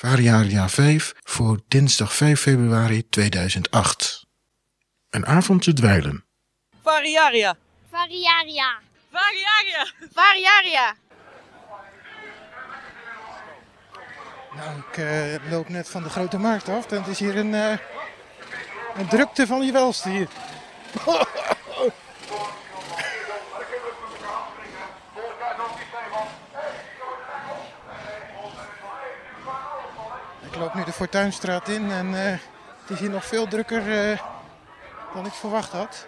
Variaria 5 voor dinsdag 5 februari 2008. Een avond te dweilen. Variaria. Variaria. Variaria. Variaria. Nou, ik eh, loop net van de grote markt af. En het is hier een, eh, een drukte van je welste hier. loop nu de Fortuinstraat in en eh, het is hier nog veel drukker eh, dan ik verwacht had.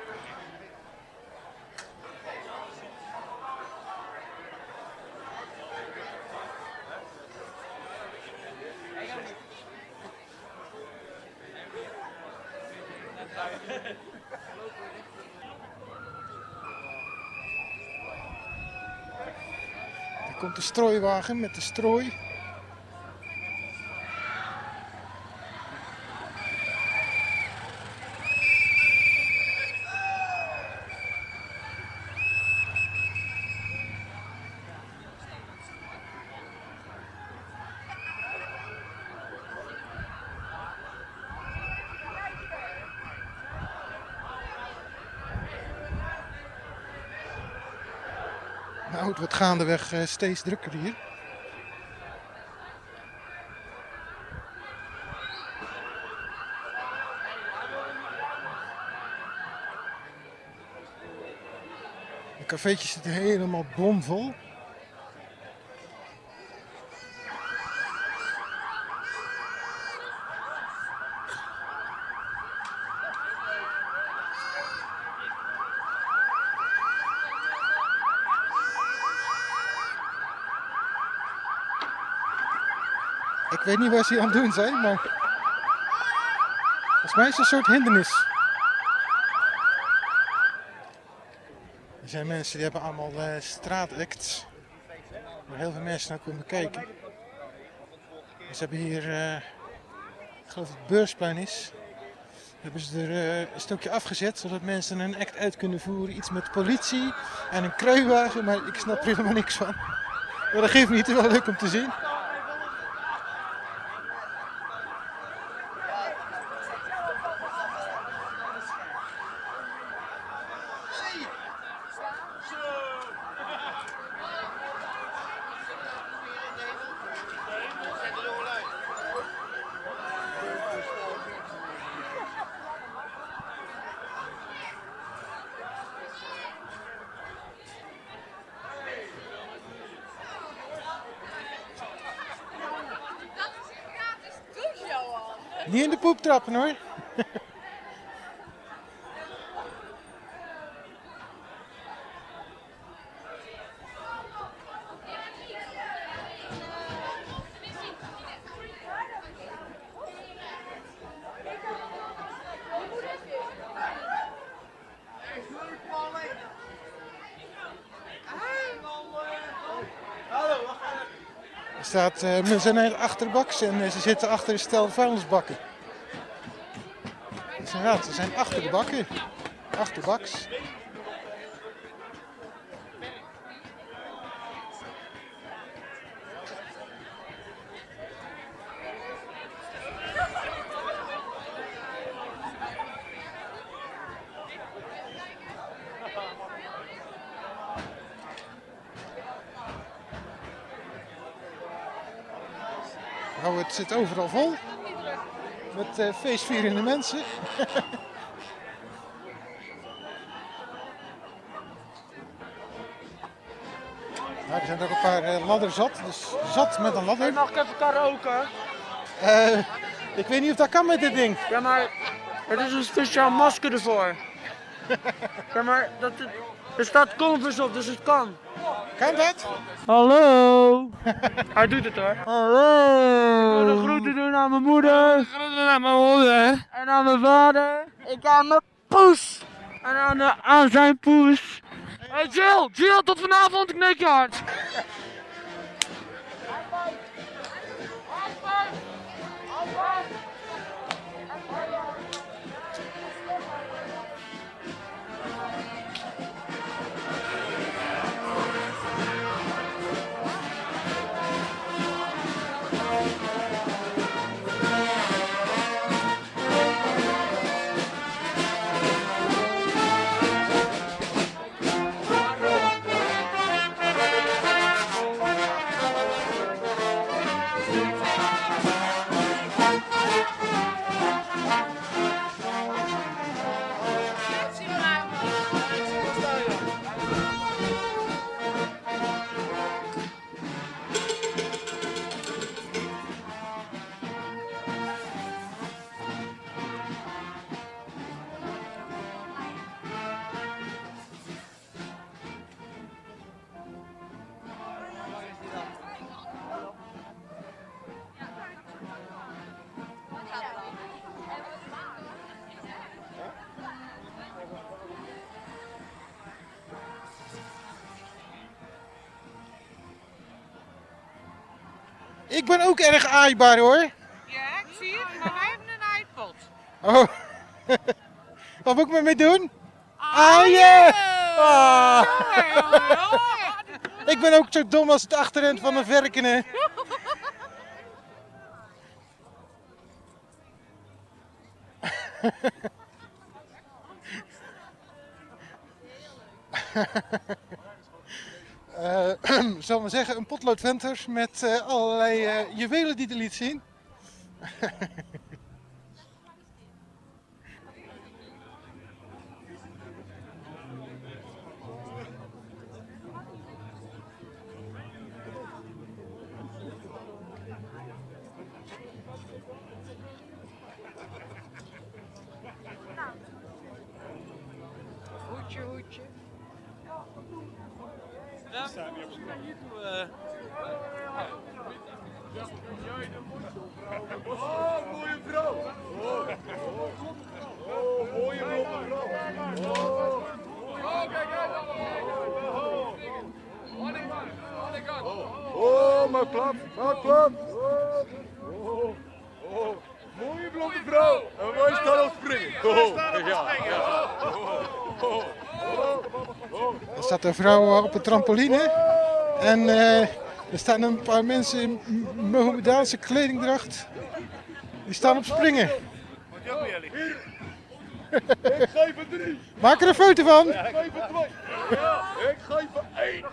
Er komt de strooiwagen met de strooi. Nou, het wordt gaandeweg eh, steeds drukker hier. De cafeetjes zitten helemaal bomvol. Weet niet wat ze aan het doen zijn, maar volgens mij is het een soort hindernis. Er zijn mensen die hebben allemaal eh straatacts, waar heel veel mensen naar komen kijken. En ze hebben hier, eh, ik geloof dat het beursplein is, hebben ze er eh, een stukje afgezet, zodat mensen een act uit kunnen voeren. Iets met politie en een kruiwagen, maar ik snap er helemaal niks van. Maar dat geeft niet, wel leuk om te zien. Trappen hoor. Staat, we zijn achterbaks en eh, ze zitten achter een stel vuilnisbakken. Inderdaad, ze zijn achter de bakken. Achterbaks. Nou, het zit overal vol. Met eh, feestvierende mensen. Nou, er zijn ook een paar eh, ladder zat. Dus zat met een ladder. Mag ik even karaoke? Eh, ik weet niet of dat kan met dit ding. Ja, maar er is een speciaal masker ervoor. Ja, maar dat, er staat Converse op, dus het kan. Kan dat? Hallo. Hij doet het hoor. Hallo. Ik wil de groeten doen aan mijn moeder. Groeten aan mijn moeder. En aan mijn vader. Ik aan mijn poes. En aan, de, aan zijn poes. Hey Jill, Jill, tot vanavond, ik neuk je hard. Ik ben ook erg aaibaar hoor. Ja, ik zie het, maar wij hebben een iPod. Oh. Wat moet ik mee doen? Aaien! Ah. Ik ben ook zo dom als het achterend van een verkenen. Eh, zal maar zeggen, een potloodventers met eh, allerlei eh, juwelen die hij liet zien. Hoedje, hoedje. Oh, mijn klap, mijn klap. Oh, oh, vrouw. En wij staan op springen. Ja, ja. Er staat een vrouw op een trampoline. En eh, er staan een paar mensen in Mohammedaanse kledingdracht. Die staan op springen. Ik geef er drie. Maak er een foto van. Ik geef er twee. Ik geef er één.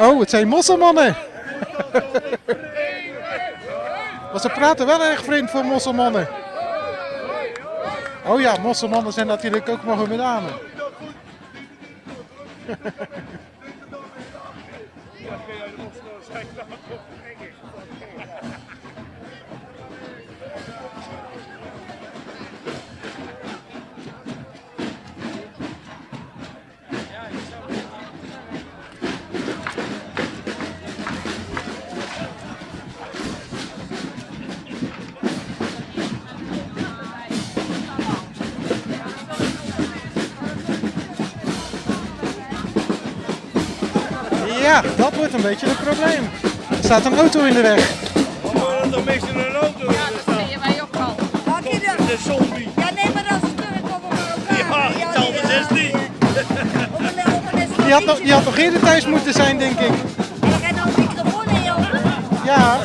Oh, het zijn mosselmannen. Maar ze praten wel erg vreemd voor mosselmannen. Oh ja, mosselmannen zijn natuurlijk ook Mohammedanen. Ja, dat wordt een beetje het probleem. Er staat een auto in de weg. Dan mist er een auto. Ja, dat zie je wij ook al. Dat? De zombie. Ja, nee, maar dat is terug op elkaar. Ja, ik tel de 16. Op een, op een Die had, nog, die had nog eerder thuis moeten zijn, denk ik. En dan ga je nou een microfoon in ogen. Ja,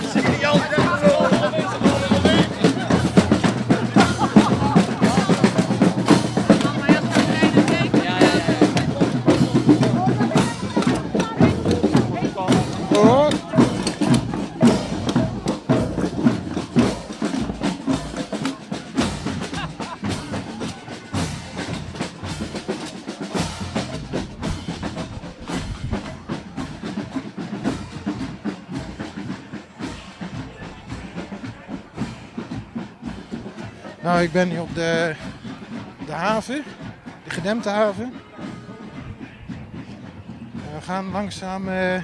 Nou, ik ben nu op de, de haven, de gedempte haven. En we gaan langzaam eh,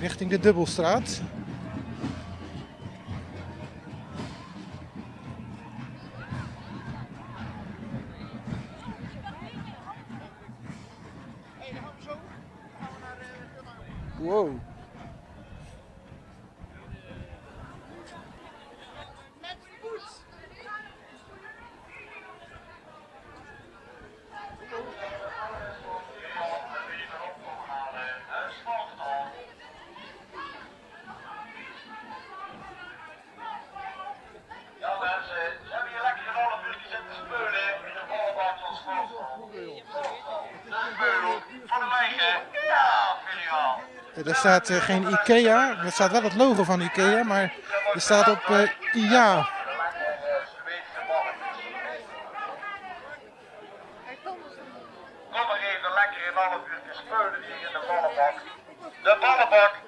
richting de Dubbelstraat. Staat eh, geen IKEA, er staat wel het logo van IKEA, maar er staat op eh, IA. Kom maar even lekker een half uurtje speulen hier in de ballenbak. De ballenbak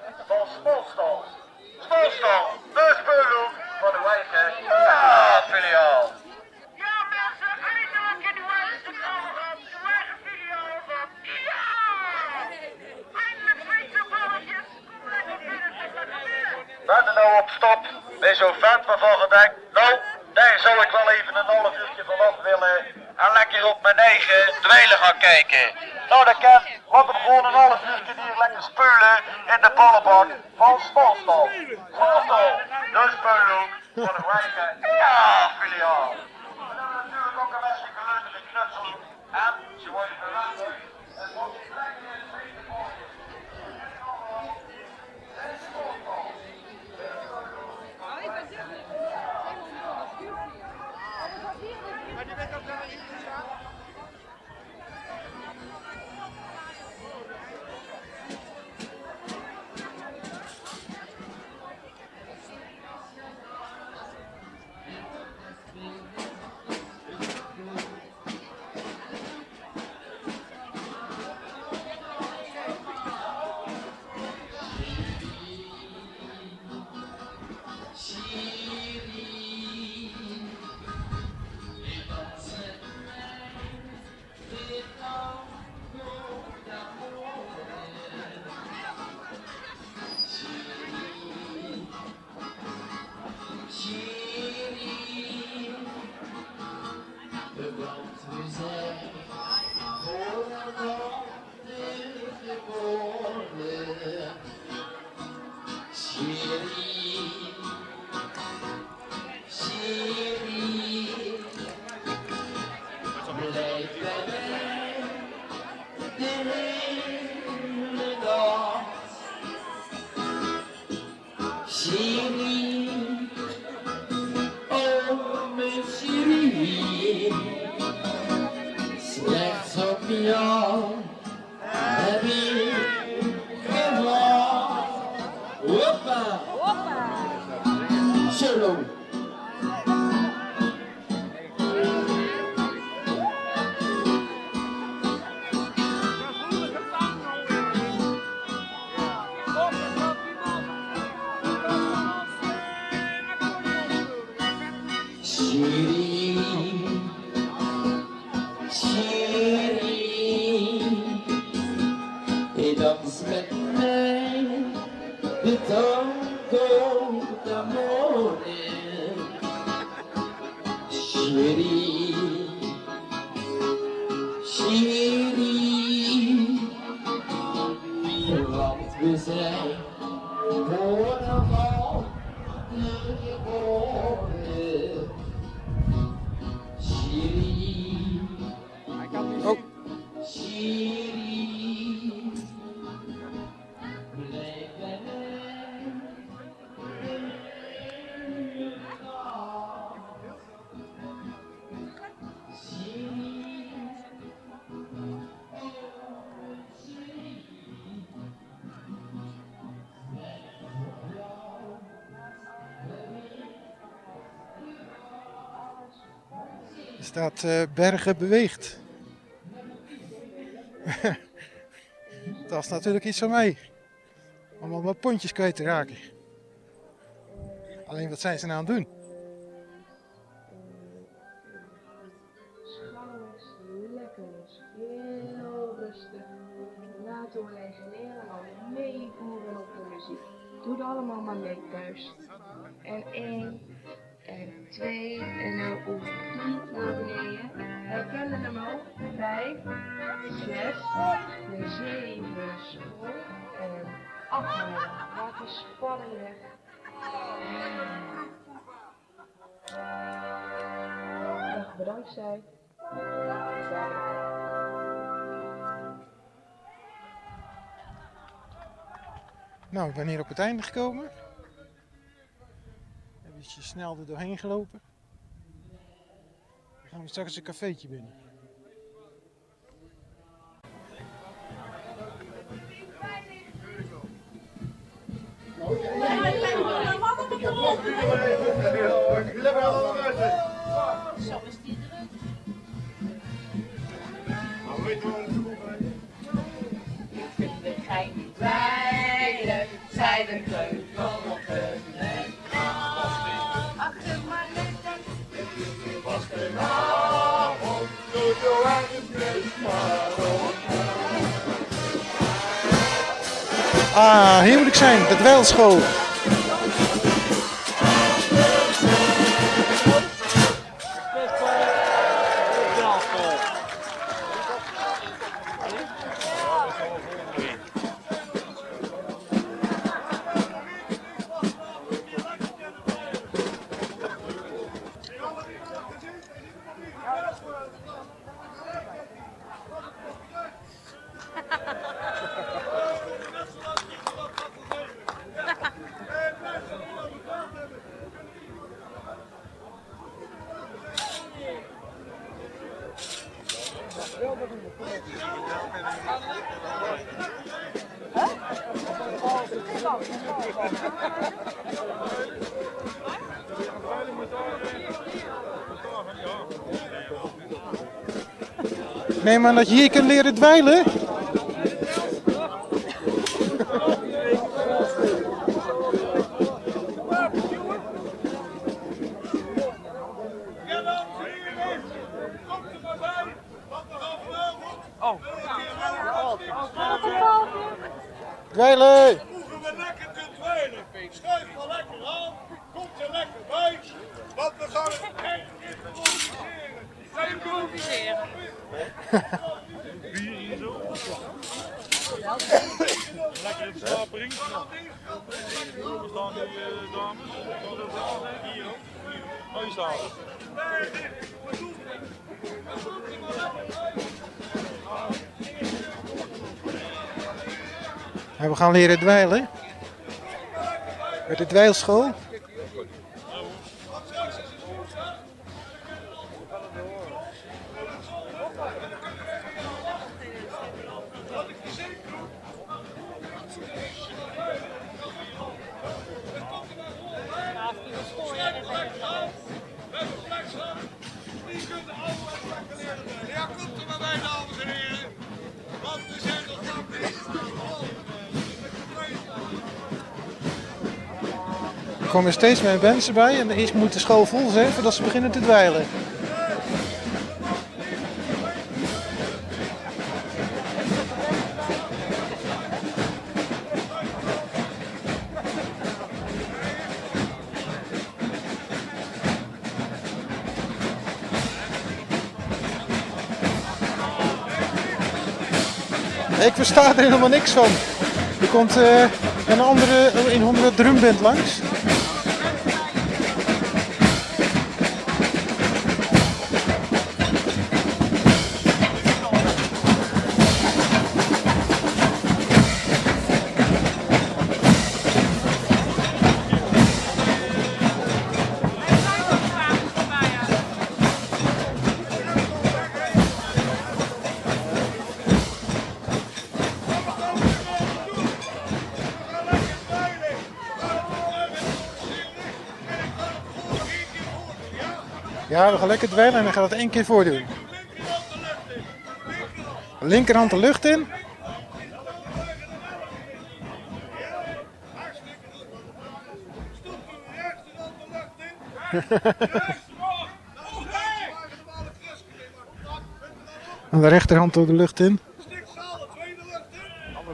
She we zijn voor allemaal geboren. Staat eh, Bergen beweegt. Dat is natuurlijk iets voor mij. Om al mijn pontjes kwijt te raken. Alleen wat zijn ze nou aan het doen? Doe het allemaal maar mee thuis. En één, en twee, en dan op naar beneden. Herkennen hem ook. Vijf, zes, en zeven, sprong en acht. Laat de spanning weg. Dag bedankt zij. Nou, ik ben hier op het einde gekomen. Even snel er doorheen gelopen. Dan gaan we straks een cafeetje binnen. Zo is die druk. Ah, hier moet ik zijn, de dweilschool. Neem aan dat je hier kunt leren dweilen. Gaan leren dweilen. Met de dweilschool. Komen steeds meer mensen bij en eerst moet de school vol zijn voordat ze beginnen te dweilen. Ik versta er helemaal niks van. Er komt eh, een andere, een andere drumband langs. Ja, we gaan lekker dweilen en dan gaat het één keer voordoen. Linkerhand de lucht in. En de rechterhand door de lucht in.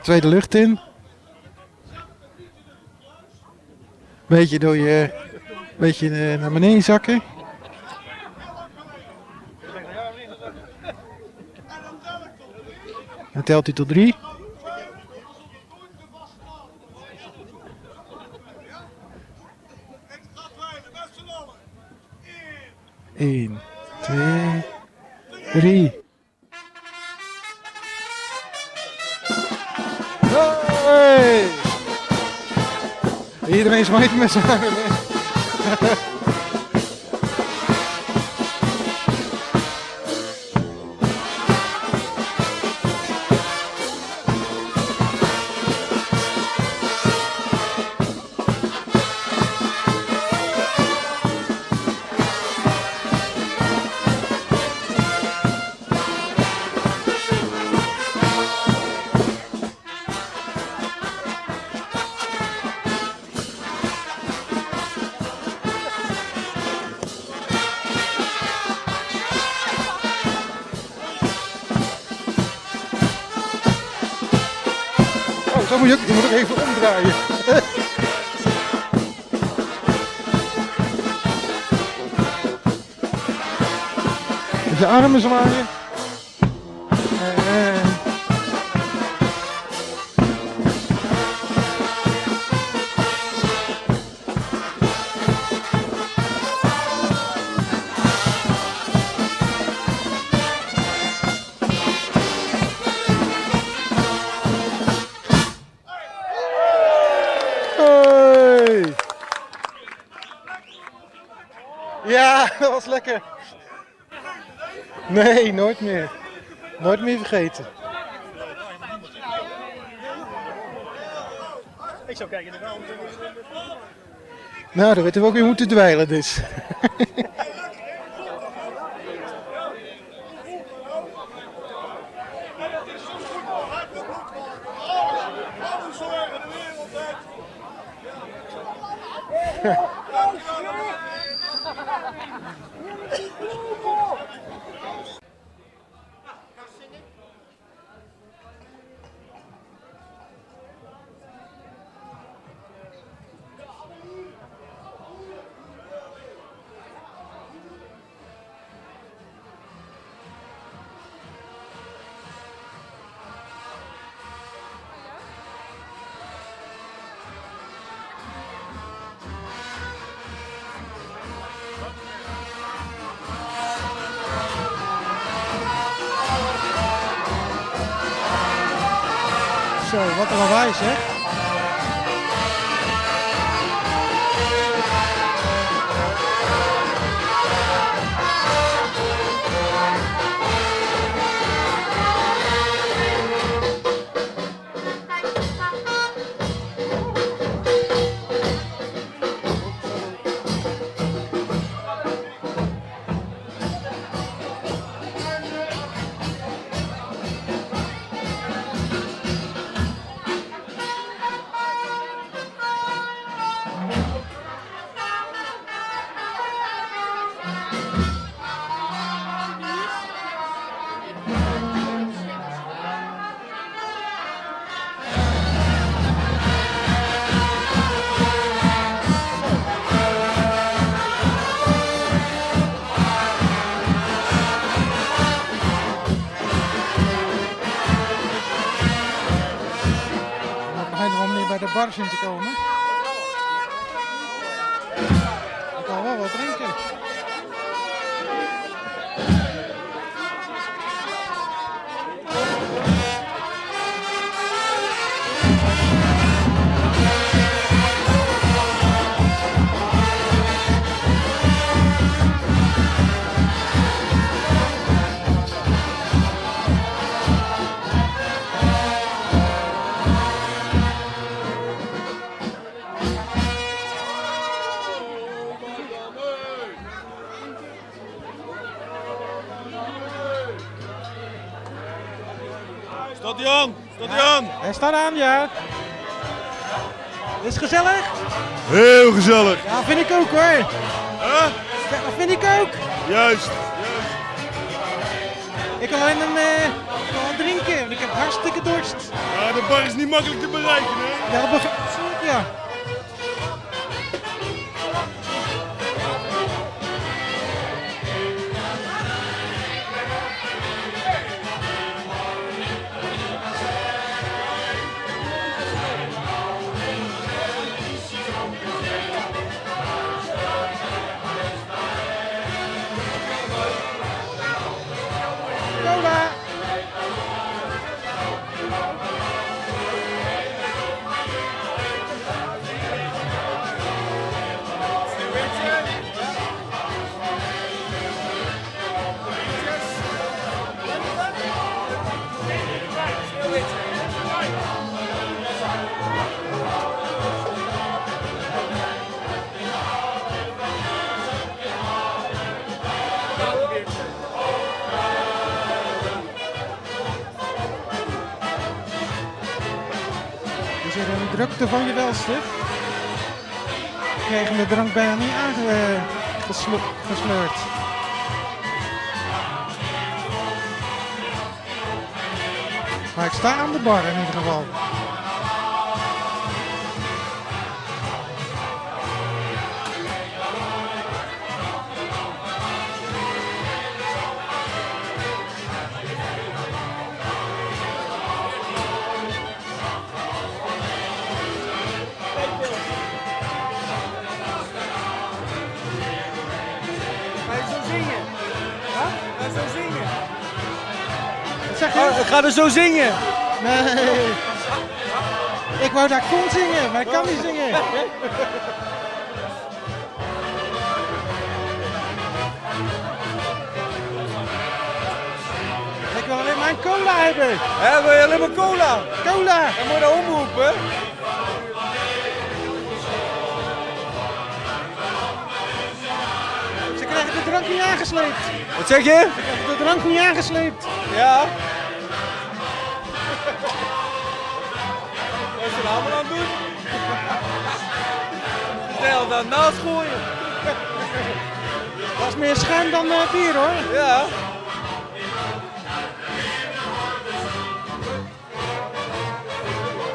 Tweede lucht in. Beetje door je. Beetje eh, naar beneden zakken. Dan telt hij tot drie. Eén, twee, drie. Hey! Iedereen smijt met zijn Je armen zwaaien. En... Hey! Ja, dat was lekker. Nee, nooit meer. Nooit meer vergeten. Ik zou kijken naar Nou, dan weten we ook weer moeten dweilen dus. よろしくお願いします。Zo, wat een lawaai zeg. Bar zien staat aan, ja. Is het gezellig? Heel gezellig. Ja, vind ik ook hoor. Huh? Ja, dat vind ik ook. Juist. Ik wil alleen een, wat drinken, want ik heb hartstikke dorst. Ja, de bar is niet makkelijk te bereiken, hè? Ja, dat begrijp ik. Ja. Van je welste. Kregen de drank bijna niet aangesleurd. Maar ik sta aan de bar in ieder geval. Ik ga er zo zingen. Nee. Ik wou daar kon zingen, maar ik kan niet zingen. Ik wil alleen maar een cola hebben. Hé, wil je alleen maar cola? Cola. Dan moet je omroepen. Ze krijgen de drank niet aangesleept. Wat zeg je? Ze krijgen de drank niet aangesleept. Ja. Allemaal aan het doen? Snel dan naast gooien. Dat is meer schuim dan eh, bier hoor. Ja.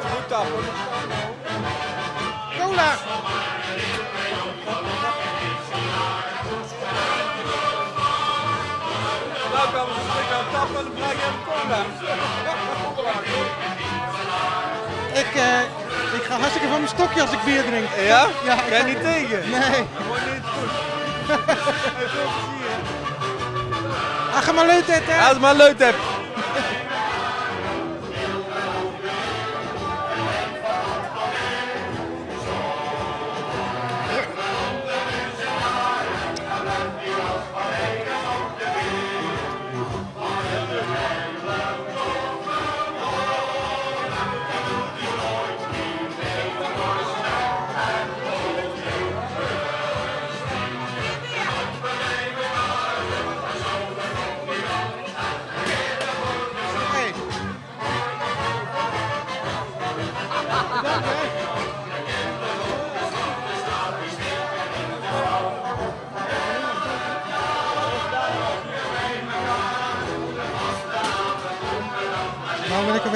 Goed tappen. Cola. Nou kan we een stuk aan tappen en dan blijf je cola. Ik, eh, ik ga hartstikke van mijn stokje als ik bier drink. Ja? Ja. Kan je niet tegen? Nee. Wordt niet goed. Veel plezier. Ach, ga maar leuk hè. Als maar leuk hebt.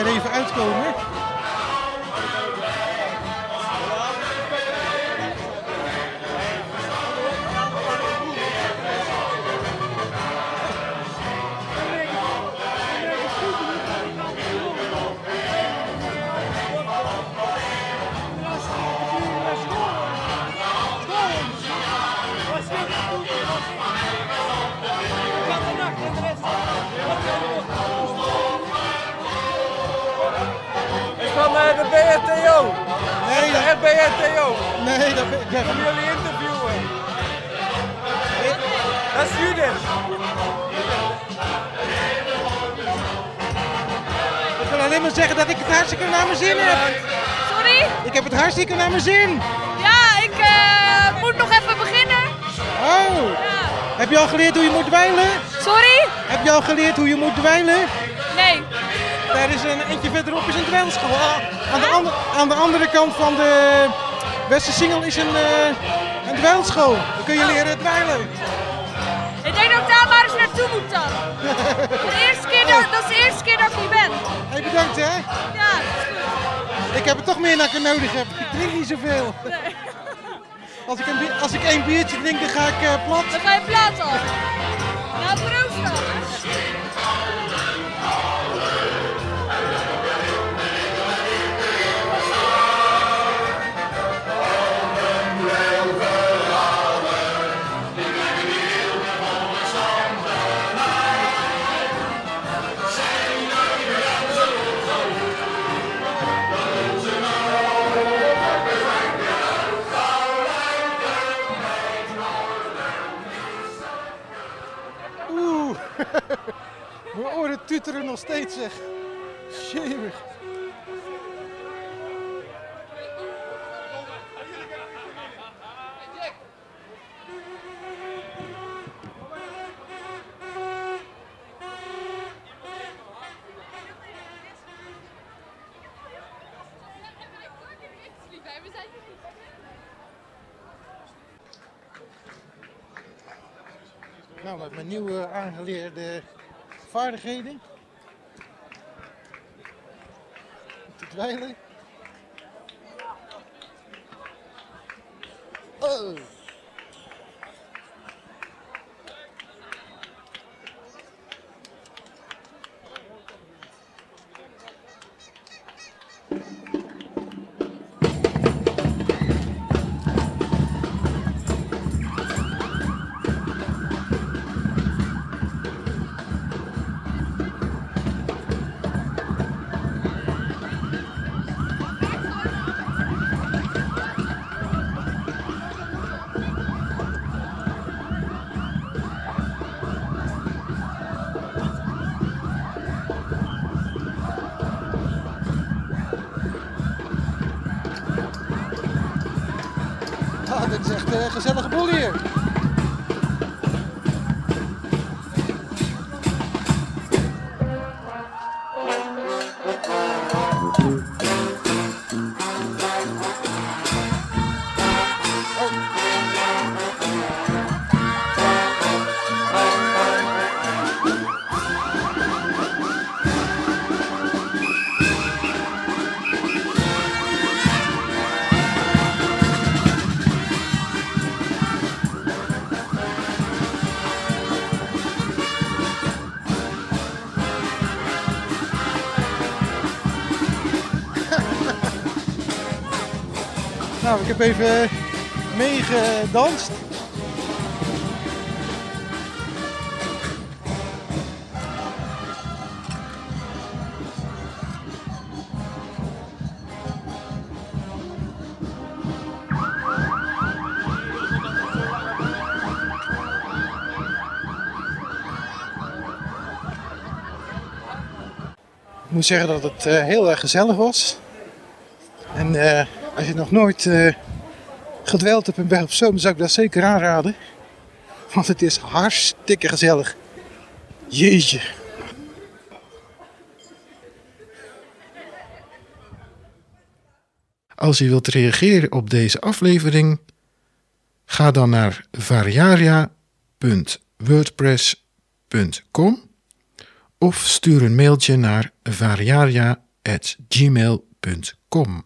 Even uitkomen. Hartstikke naar mijn zin. Ja, ik eh, moet nog even beginnen. Oh. Heb je al geleerd hoe je moet dweilen? Sorry? Heb je al geleerd hoe je moet dweilen? Nee. Daar is een eentje verderop is een dweilschool. Ah, Aan de, ander- aan de andere kant van de Westersingel is een, eh een dweilschool. Dan kun je leren dweilen. Ik denk dat ik daar maar eens naartoe moet dan. De eerste keer dat, dat is de eerste keer dat ik hier ben. Hey, bedankt hè. Ja. Ik heb het toch meer dan ik er nodig heb. Ik drink niet zoveel. Nee. Als ik, een bier- als ik één biertje drink, dan ga ik eh, plat. Dan ga je plaat al. Nou, Mijn oren tuteren nog steeds zeg. Jemig. Aangeleerde vaardigheden. Te dweilen. Gezellige boel hier. Nou, ik heb even meegedanst. Ik moet zeggen dat het eh, heel erg gezellig was. En eh, als je nog nooit eh gedweld hebt in Berg op Zoom, zou ik dat zeker aanraden. Want het is hartstikke gezellig. Jeetje. Als je wilt reageren op deze aflevering, ga dan naar variaria.wordpress.com of stuur een mailtje naar variaria.gmail.com.